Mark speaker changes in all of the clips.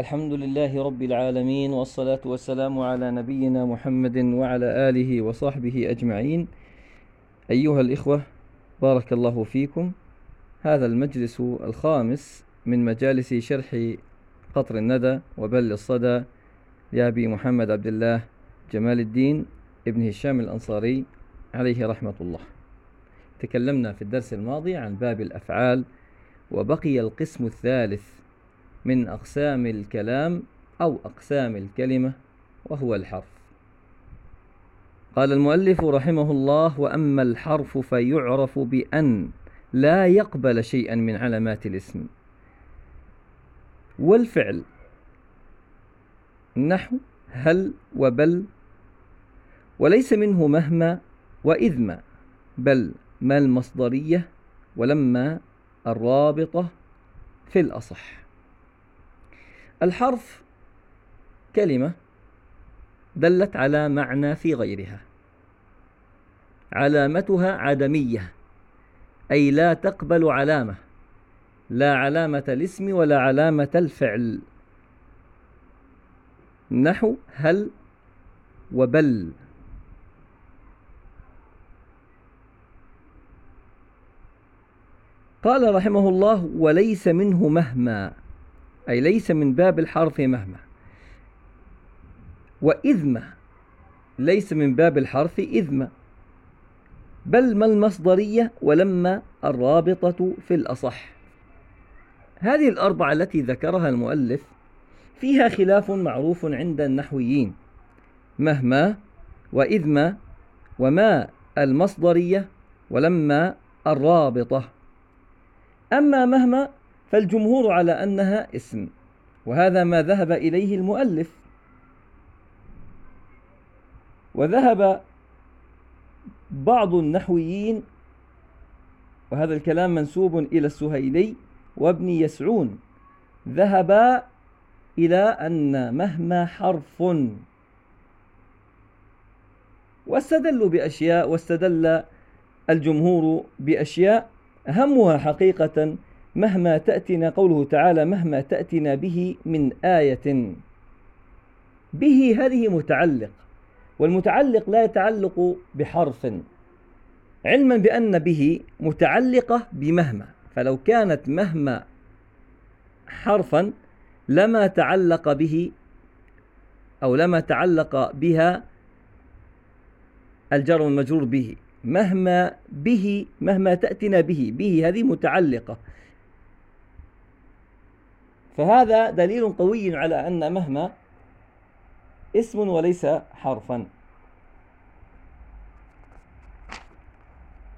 Speaker 1: الحمد لله رب العالمين والصلاة والسلام على نبينا محمد وعلى آله وصحبه أجمعين. أيها الإخوة بارك الله فيكم. هذا المجلس الخامس من مجالس شرح قطر الندى وبل الصدى لأبي محمد عبد الله جمال الدين ابن هشام الأنصاري عليه رحمة الله. تكلمنا في الدرس الماضي عن باب الأفعال وبقي القسم الثالث من أقسام الكلام أو أقسام الكلمة وهو الحرف. قال المؤلف رحمه الله وأما الحرف فيعرف بأن لا يقبل شيئا من علامات الاسم. والفعل نحو هل وبل وليس منه مهما وإذما بل ما المصدرية ولما الرابطة في الأصح. الحرف كلمة دلت على معنى في غيرها. علامتها عدمية أي لا تقبل علامة لا علامة الاسم ولا علامة الفعل. نحو هل وبل. قال رحمه الله وليس منه مهما أي ليس من باب الحرف مهما. وإذما ليس من باب الحرف إذما. بل ما المصدرية ولما الرابطة في الأصح. هذه الأربعة التي ذكرها المؤلف فيها خلاف معروف عند النحويين. مهما وإذما وما المصدرية ولما الرابطة. أما مهما فالجمهور على أنها اسم وهذا ما ذهب إليه المؤلف. وذهب بعض النحويين وهذا الكلام منسوب إلى السهيلي وابن يسعون ذهبا إلى أن مهما حرف واستدلوا بأشياء واستدل الجمهور بأشياء أهمها حقيقة مهما تأتنا قوله تعالى مهما تأتنا به من آية. به هذه متعلق والمتعلق لا يتعلق بحرف. علما بأن به متعلقة بمهما فلو كانت مهما حرفا لما تعلق به أو لما تعلق بها الجر والمجرور به. مهما به مهما تأتنا به به هذه متعلقة. فهذا دليل قوي على أن مهما اسم وليس حرفا.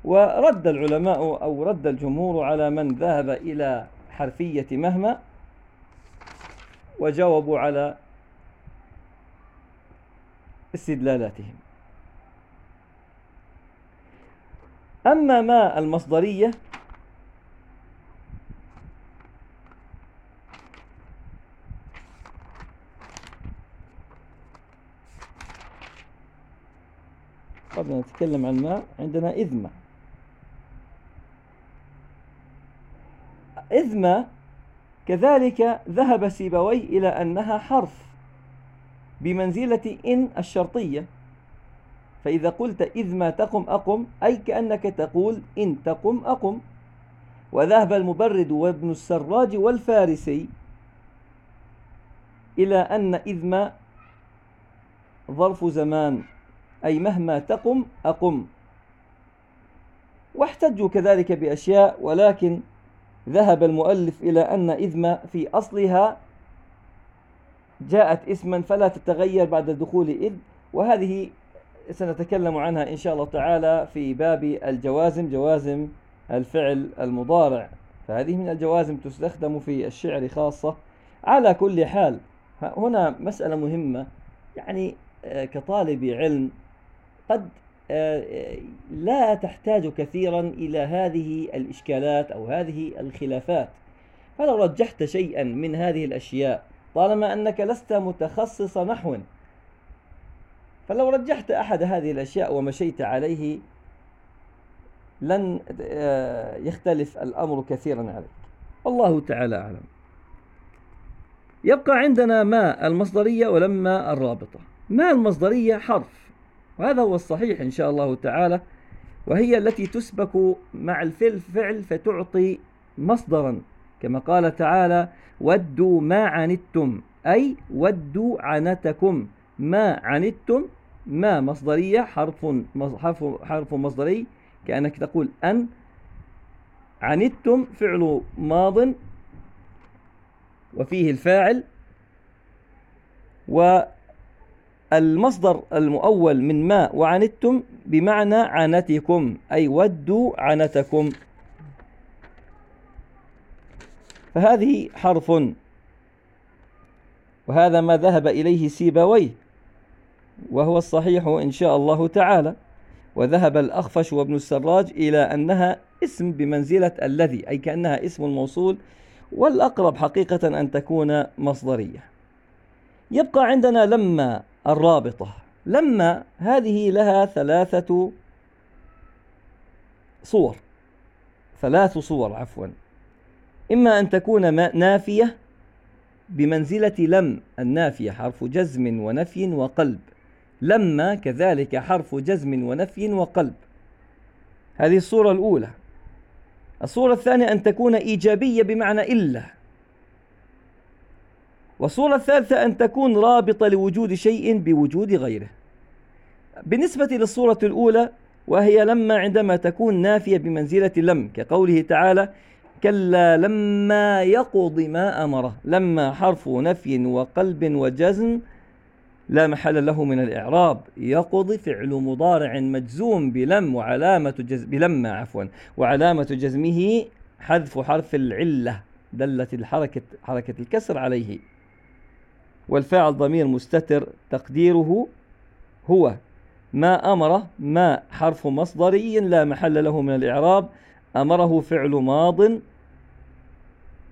Speaker 1: ورد العلماء أو رد الجمهور على من ذهب إلى حرفية مهما وجاوبوا على استدلالاتهم. أما ما المصدرية قبل أن نتكلم عن ما عندنا إذمة. إذمة كذلك ذهب سيبوي إلى أنها حرف بمنزلة إن الشرطية. فإذا قلت إذ ما تقم أقم أي كأنك تقول إن تقم أقم. وذهب المبرد وابن السراج والفارسي إلى أن إذ ما ظرف زمان. أي مهما تقم أقم. واحتجوا كذلك بأشياء ولكن ذهب المؤلف إلى أن إذم في أصلها جاءت اسما فلا تتغير بعد دخول إذ وهذه سنتكلم عنها إن شاء الله تعالى في باب الجوازم جوازم الفعل المضارع. فهذه من الجوازم تستخدم في الشعر خاصة. على كل حال هنا مسألة مهمة. يعني آه، كطالب علم قد آه، لا تحتاج كثيرا إلى هذه الإشكالات أو هذه الخلافات. فلو رجحت شيئا من هذه الأشياء طالما أنك لست متخصص نحو فلو رجحت أحد هذه الأشياء ومشيت عليه لن آه، يختلف الأمر كثيرا عليك. والله تعالى أعلم. يبقى عندنا ما المصدرية ولما الرابطة. ما المصدرية حرف؟ وهذا هو الصحيح إن شاء الله تعالى وهي التي تسبك مع الفعل فتعطي مصدرا كما قال تعالى ودوا ما عنتم أي ودوا عنتكم ما عنتم؟ ما مصدرية حرف حرف مصدري كأنك تقول أن. عنتم فعل ماض وفيه الفاعل والمصدر المؤول من ما وعنتم بمعنى عنتكم أي ودوا عنتكم. فهذه حرف. وهذا ما ذهب إليه سيبويه وهو الصحيح إن شاء الله تعالى. وذهب الأخفش وابن السراج إلى أنها اسم بمنزلة الذي أي كأنها اسم الموصول والأقرب حقيقة أن تكون مصدرية. يبقى عندنا لما الرابطة. لما هذه لها ثلاثة صور ثلاث صور عفوا. إما أن تكون نافية بمنزلة لم النافية حرف جزم ونفي وقلب. لما كذلك حرف جزم ونفي وقلب. هذه الصورة الأولى. الصورة الثانية أن تكون إيجابية بمعنى إلا والصورة الثالثة أن تكون رابطة لوجود شيء بوجود غيره. بالنسبة للصورة الأولى وهي لما عندما تكون نافية بمنزلة لم كقوله تعالى كلا لما يقض ما أمره. لما حرف نفي وقلب وجزم لا محل له من الإعراب. يقض فعل مضارع مجزوم بلم وعلامة جزم بلما عفوا وعلامة جزمه حذف حرف العلة دلت الحركة حركة الكسر عليه. والفاعل ضمير مستتر تقديره هو. ما أمره ما حرف مصدري لا محل له من الإعراب. أمره فعل ماض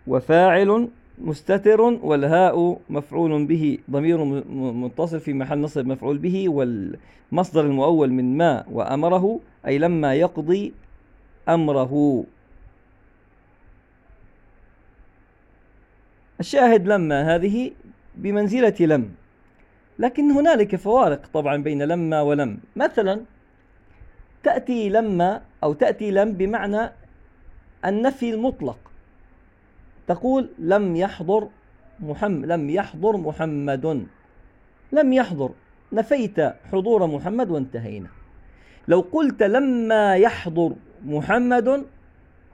Speaker 1: وفاعل مستتر والهاء مفعول به ضمير متصل في محل نصب مفعول به والمصدر المؤول من ما وأمره أي لما يقضي أمره. الشاهد لما هذه بمنزلة لم. لكن هنالك فوارق طبعا بين لما ولم. مثلا تأتي لما أو تأتي لم بمعنى النفي المطلق. تقول لم يحضر محمد لم يحضر محمد. لم يحضر. نفيت حضور محمد وانتهينا. لو قلت لما يحضر محمد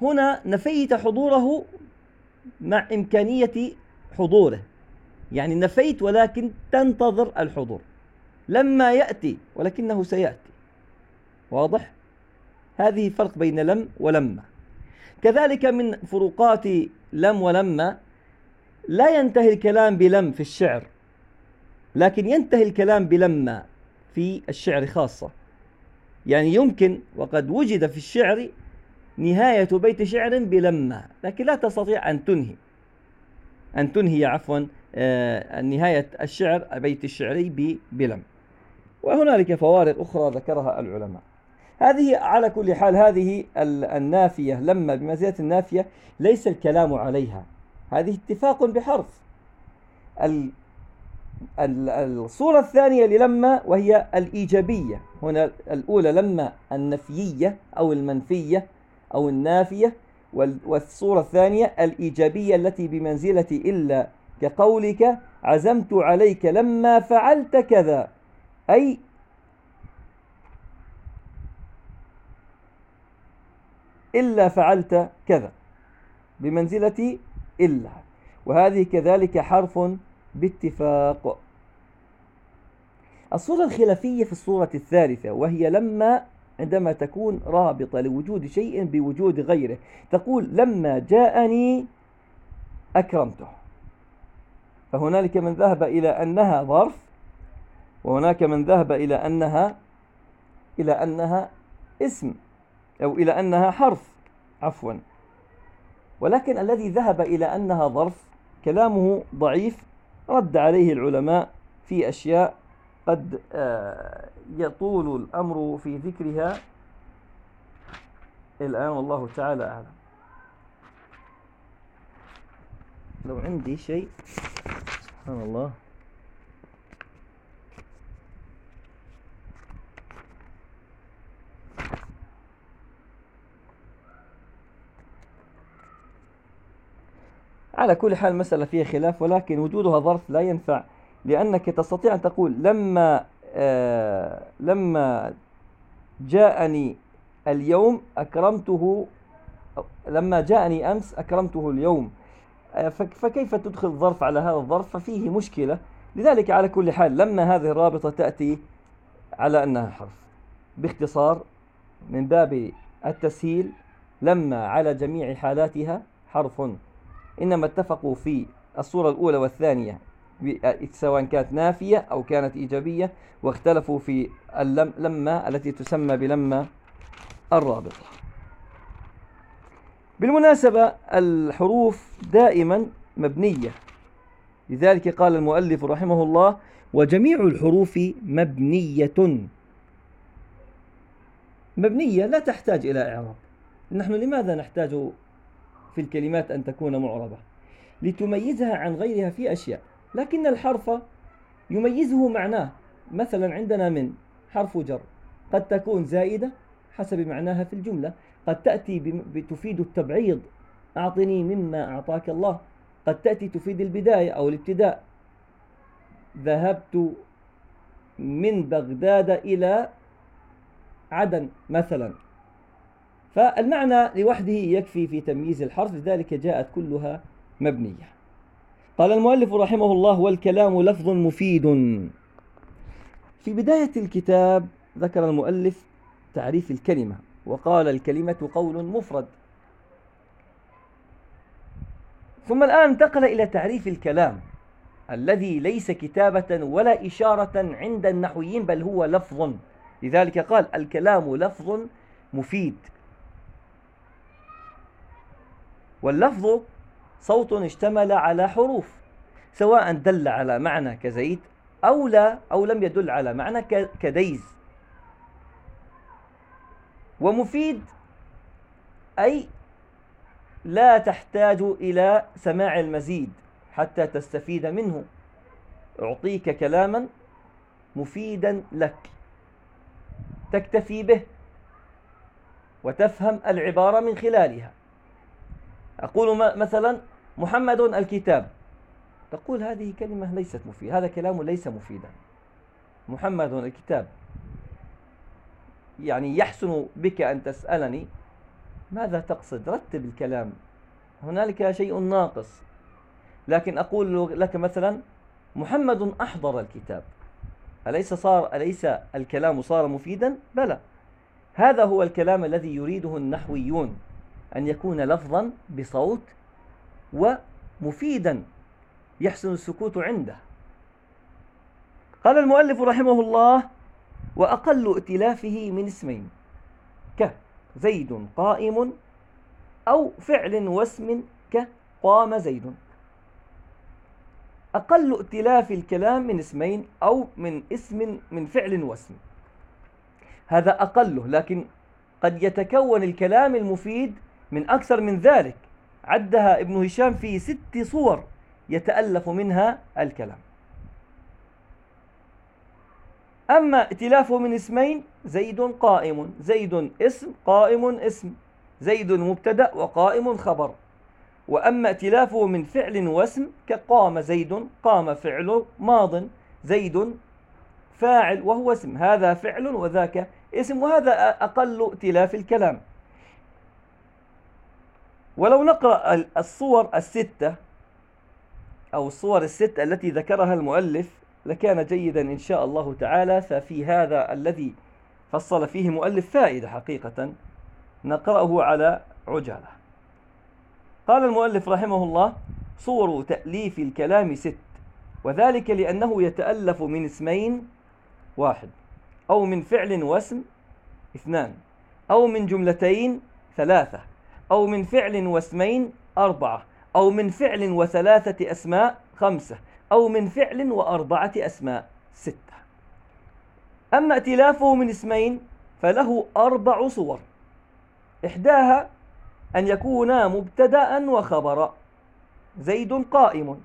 Speaker 1: هنا نفيت حضوره مع إمكانية حضوره. يعني نفيت ولكن تنتظر الحضور. لما يأتي ولكنه سيأتي. واضح؟ هذه فرق بين لم ولما كذلك من فروقات لم ولما لا ينتهي الكلام بلم في الشعر لكن ينتهي الكلام بلما في الشعر خاصة. يعني يمكن وقد وجد في الشعر نهاية بيت شعر بلما لكن لا تستطيع أن تنهي. أن تنهي عفوا. نهاية الشعر بيت الشعري بلم وهنالك فوارق أخرى ذكرها العلماء. هذه على كل حال هذه النافية لما بمنزلة النافية ليس الكلام عليها. هذه اتفاق بحرف. الصورة الثانية للما وهي الإيجابية. هنا الأولى لما النفيية أو المنفية أو النافية والصورة الثانية الإيجابية التي بمنزلة إلا كقولك عزمت عليك لما فعلت كذا. أي إلا فعلت كذا. بمنزلة إلا. وهذه كذلك حرف باتفاق. الصورة الخلافية في الصورة الثالثة وهي لما عندما تكون رابطة لوجود شيء بوجود غيره تقول لما جاءني أكرمته. فهنالك من ذهب إلى أنها ظرف وهناك من ذهب إلى أنها إلى أنها اسم أو إلى أنها حرف عفوا. ولكن الذي ذهب إلى أنها ظرف كلامه ضعيف رد عليه العلماء في أشياء قد آه، يطول الأمر في ذكرها. الآن والله تعالى أعلم. لو عندي شيء سبحان الله. على كل حال مسألة فيها خلاف ولكن وجودها ظرف لا ينفع لأنك تستطيع أن تقول لما آه لما جاءني اليوم أكرمته لما جاءني أمس أكرمته اليوم. فكيف تدخل ظرف على هذا الظرف؟ ففيه مشكلة. لذلك على كل حال لما هذه الرابطة تأتي على أنها حرف باختصار من باب التسهيل لما على جميع حالاتها حرف. إنما اتفقوا في الصورة الأولى والثانية سواء كانت نافية أو كانت إيجابية واختلفوا في اللم لما التي تسمى بلما الرابطة. بالمناسبة الحروف دائما مبنية. لذلك قال المؤلف رحمه الله وجميع الحروف مبنية. مبنية لا تحتاج إلى إعراب. نحن لماذا نحتاج في الكلمات أن تكون معربة؟ لتميزها عن غيرها في أشياء. لكن الحرف يميزه معناه. مثلا عندنا من حرف جر. قد تكون زائدة حسب معناها في الجملة. قد تأتي تفيد التبعيض. أعطني مما أعطاك الله. قد تأتي تفيد البداية أو الابتداء. ذهبت من بغداد إلى عدن مثلا. فالمعنى لوحده يكفي في تمييز الحرف لذلك جاءت كلها مبنية. قال المؤلف رحمه الله والكلام لفظ مفيد. في بداية الكتاب ذكر المؤلف تعريف الكلمة. وقال الكلمة قول مفرد. ثم الآن انتقل إلى تعريف الكلام الذي ليس كتابة ولا إشارة عند النحويين بل هو لفظ. لذلك قال الكلام لفظ مفيد. واللفظ صوت اشتمل على حروف سواء دل على معنى كزيد أو لا أو لم يدل على معنى كديز. ومفيد أي لا تحتاج إلى سماع المزيد حتى تستفيد منه. أعطيك كلاما مفيدا لك. تكتفي به وتفهم العبارة من خلالها. أقول مثلا محمد الكتاب. تقول هذه كلمة ليست مفيدة هذا كلام ليس مفيدا. محمد الكتاب. يعني يحسن بك أن تسألني ماذا تقصد؟ رتب الكلام. هنالك شيء ناقص. لكن أقول لك مثلا محمد أحضر الكتاب. أليس صار أليس الكلام صار مفيدا؟ بلى. هذا هو الكلام الذي يريده النحويون أن يكون لفظا بصوت ومفيدا يحسن السكوت عنده. قال المؤلف رحمه الله وأقل ائتلافه من اسمين كزيد قائم أو فعل واسم كقام زيد. أقل ائتلاف الكلام من اسمين أو من اسم من فعل واسم. هذا أقله لكن قد يتكون الكلام المفيد من أكثر من ذلك. عدها ابن هشام في ست صور يتألف منها الكلام. أما ائتلافه من اسمين زيد قائم. زيد اسم قائم اسم. زيد مبتدأ وقائم خبر. وأما ائتلافه من فعل واسم كقام زيد قام فعل ماض. زيد فاعل وهو اسم. هذا فعل وذاك اسم وهذا أقل ائتلاف الكلام. ولو نقرأ الصور الستة أو الصور الستة التي ذكرها المؤلف لكان جيدا إن شاء الله تعالى ففي هذا الذي فصل فيه مؤلف فائدة حقيقة نقرأه على عجالة. قال المؤلف رحمه الله صور تأليف الكلام ست وذلك لأنه يتألف من اسمين واحد أو من فعل واسم اثنان أو من جملتين ثلاثة أو من فعل واسمين أربعة أو من فعل وثلاثة أسماء خمسة أو من فعل وأربعة أسماء ستة. أما ائتلافه من اسمين فله أربع صور. إحداها أن يكونا مبتدأ وخبرا زيد قائم.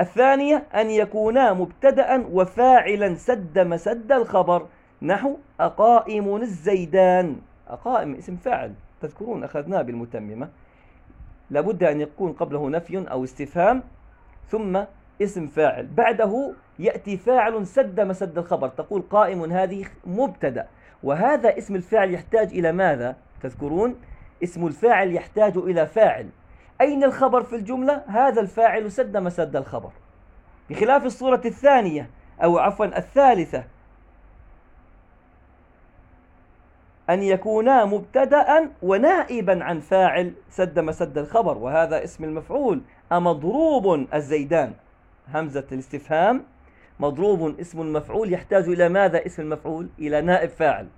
Speaker 1: الثانية أن يكونا مبتدأ وفاعلا سد مسد الخبر نحو أقائم الزيدان. أقائم اسم فاعل تذكرون أخذناه بالمتممة. لابد أن يكون قبله نفي أو استفهام ثم اسم فاعل. بعده يأتي فاعل سد مسد الخبر. تقول قائم هذه مبتدأ. وهذا اسم الفاعل يحتاج إلى ماذا؟ تذكرون؟ اسم الفاعل يحتاج إلى فاعل. أين الخبر في الجملة؟ هذا الفاعل سد مسد الخبر. بخلاف الصورة الثانية أو عفوا الثالثة أن يكونا مبتدأ ونائبا عن فاعل سد مسد الخبر. وهذا اسم المفعول. أمضروب الزيدان. همزة الاستفهام مضروب اسم المفعول يحتاج إلى ماذا؟ اسم المفعول إلى نائب فاعل.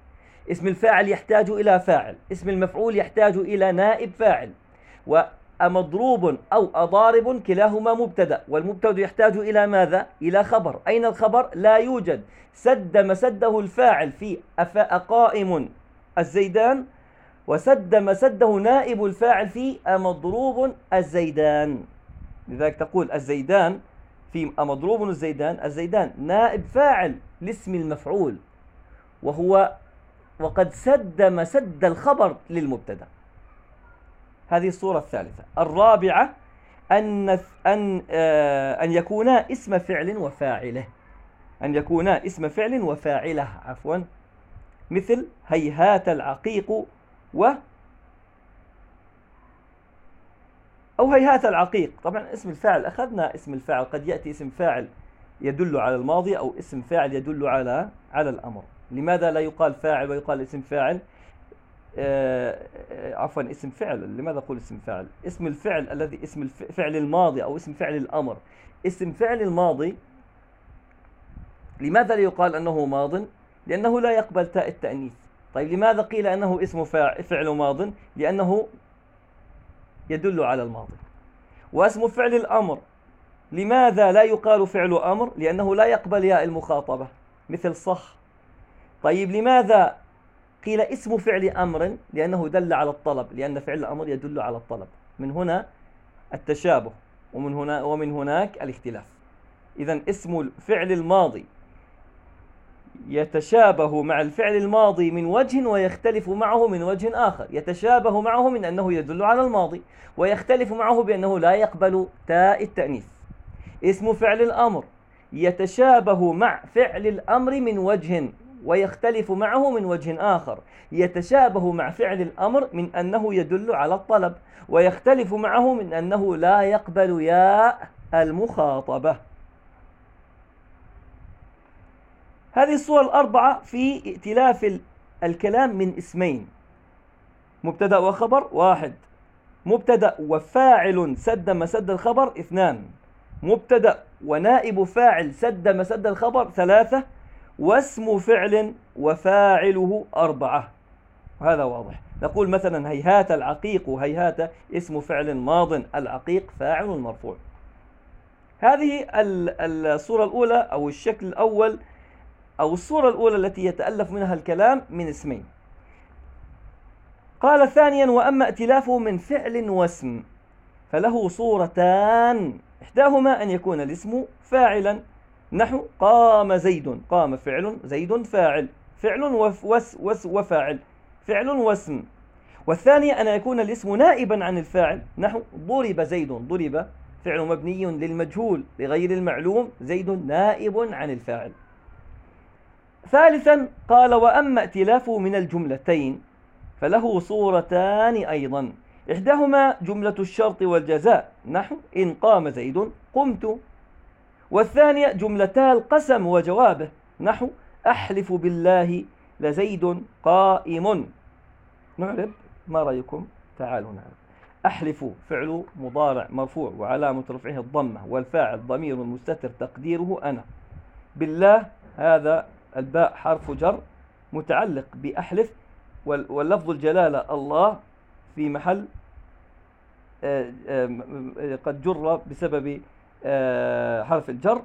Speaker 1: اسم الفاعل يحتاج إلى فاعل. اسم المفعول يحتاج إلى نائب فاعل. ومضروب أو أضارب كلاهما مبتدأ. والمبتدأ يحتاج إلى ماذا؟ إلى خبر. أين الخبر؟ لا يوجد. سد مسده الفاعل في أقائم الزيدان وسد مسده نائب الفاعل في أمضروب الزيدان. لذلك تقول الزيدان في أمضروب الزيدان الزيدان نائب فاعل لاسم المفعول وهو وقد سد مسد الخبر للمبتدا. هذه الصورة الثالثة. الرابعة أن أن آه، أن يكونا اسم فعل وفاعله. أن يكونا اسم فعل وفاعله عفوا. مثل هيهات العقيق و أو هيهات العقيق. طبعا اسم الفاعل أخذنا اسم الفاعل. قد يأتي اسم فاعل يدل على الماضي أو اسم فاعل يدل على على الأمر. لماذا لا يقال فاعل ويقال اسم فاعل؟ آه, آه، عفوا اسم فعل. لماذا أقول اسم فاعل؟ اسم الفعل الذي اسم الفعل الماضي أو اسم فعل الأمر. اسم فعل الماضي لماذا لا يقال أنه ماض؟ لأنه لا يقبل تاء التأنيث. طيب لماذا قيل أنه اسم فعل ماض؟ لأنه يدل على الماضي. واسم فعل الأمر. لماذا لا يقال فعل أمر؟ لأنه لا يقبل ياء المخاطبة. مثل صح طيب لماذا قيل اسم فعل أمر؟ لأنه دل على الطلب. لأن فعل الأمر يدل على الطلب. من هنا التشابه ومن هنا ومن هناك الاختلاف. إذا اسم الفعل الماضي يتشابه مع الفعل الماضي من وجه ويختلف معه من وجه آخر. يتشابه معه من أنه يدل على الماضي ويختلف معه بأنه لا يقبل تاء التأنيث. اسم فعل الأمر. يتشابه مع فعل الأمر من وجه ويختلف معه من وجه آخر. يتشابه مع فعل الأمر من أنه يدل على الطلب ويختلف معه من أنه لا يقبل ياء المخاطبة. هذه الصور الأربعة في ائتلاف الكلام من اسمين. مبتدأ وخبر واحد. مبتدأ وفاعل سد مسد الخبر اثنان. مبتدأ ونائب فاعل سد مسد الخبر ثلاثة. واسم فعل وفاعله أربعة. هذا واضح. نقول مثلا هيهات العقيق هيهات اسم فعل ماض العقيق فاعل مرفوع. هذه الصورة الأولى أو الشكل الأول أو الصورة الأولى التي يتألف منها الكلام من اسمين. قال ثانيا وأما ائتلافه من فعل واسم فله صورتان. إحداهما أن يكون الاسم فاعلا. نحو قام زيد قام فعل زيد فاعل. فعل وس وس وفاعل. فعل واسم. والثانية أن يكون الاسم نائبا عن الفاعل. نحو ضرب زيد ضرب فعل مبني للمجهول لغير المعلوم زيد نائب عن الفاعل. ثالثا قال وأما ائتلافه من الجملتين فله صورتان أيضا. إحداهما جملة الشرط والجزاء. نحو إن قام زيد قمت. والثانية جملتا القسم وجوابه. نحو أحلف بالله لزيد قائم. نعرب ما رأيكم؟ تعالوا نعرب. أحلف فعل مضارع مرفوع وعلامة رفعه الضمة والفاعل ضمير مستتر تقديره أنا. بالله هذا الباء حرف جر متعلق بأحلف واللفظ الجلالة الله في محل آه، آه، قد جر بسبب آه، حرف الجر.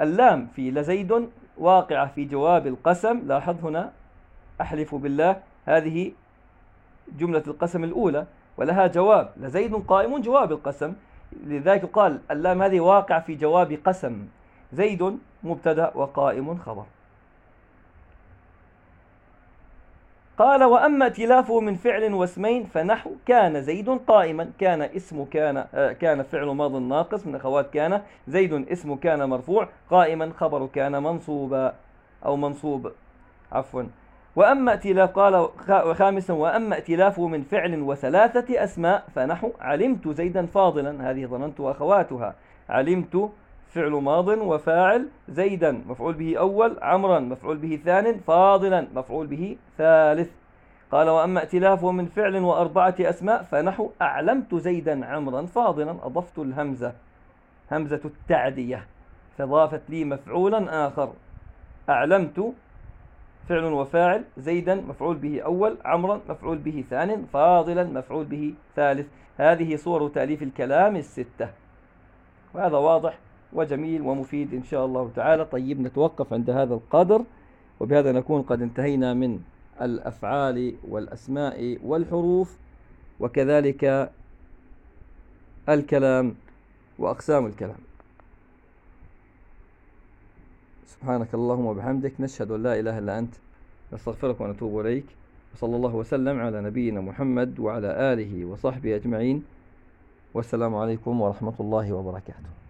Speaker 1: اللام في لزيد واقعة في جواب القسم لاحظ هنا أحلف بالله هذه جملة القسم الأولى ولها جواب. لزيد قائم جواب القسم لذلك قال اللام هذه واقع في جواب قسم. زيد مبتدأ وقائم خبر. قال وأما ائتلافه من فعل واسمين فنحو كان زيد قائما. كان اسم كان آه، كان فعل ماض ناقص من أخوات كان زيد اسم كان مرفوع قائما خبر كان منصوبا أو منصوب. عفوا. وأما ائتلاف قال خامسا وأما ائتلافه من فعل وثلاثة أسماء فنحو علمت زيدا فاضلا. هذه ظننت أخواتها. علمت فعل ماض وفاعل زيدا. مفعول به أول عمرا مفعول به ثان فاضلا مفعول به ثالث. قال وأما ائتلافه من فعل وأربعة أسماء فنحو أعلمت زيدا عمرا فاضلا أضفت الهمزة همزة التعدية. فضافت لي مفعولا آخر. أعلمت فعل وفاعل زيدا مفعول به أول عمرا مفعول به ثان فاضلا مفعول به ثالث. هذه صور تأليف الكلام الستة. وهذا واضح وجميل ومفيد إن شاء الله تعالى. طيب نتوقف عند هذا القدر وبهذا نكون قد انتهينا من الأفعال والأسماء والحروف وكذلك الكلام وأقسام الكلام. سبحانك اللهم وبحمدك نشهد أن لا إله إلا أنت نستغفرك ونتوب إليك وصلى الله وسلم على نبينا محمد وعلى آله وصحبه أجمعين. والسلام عليكم ورحمة الله وبركاته.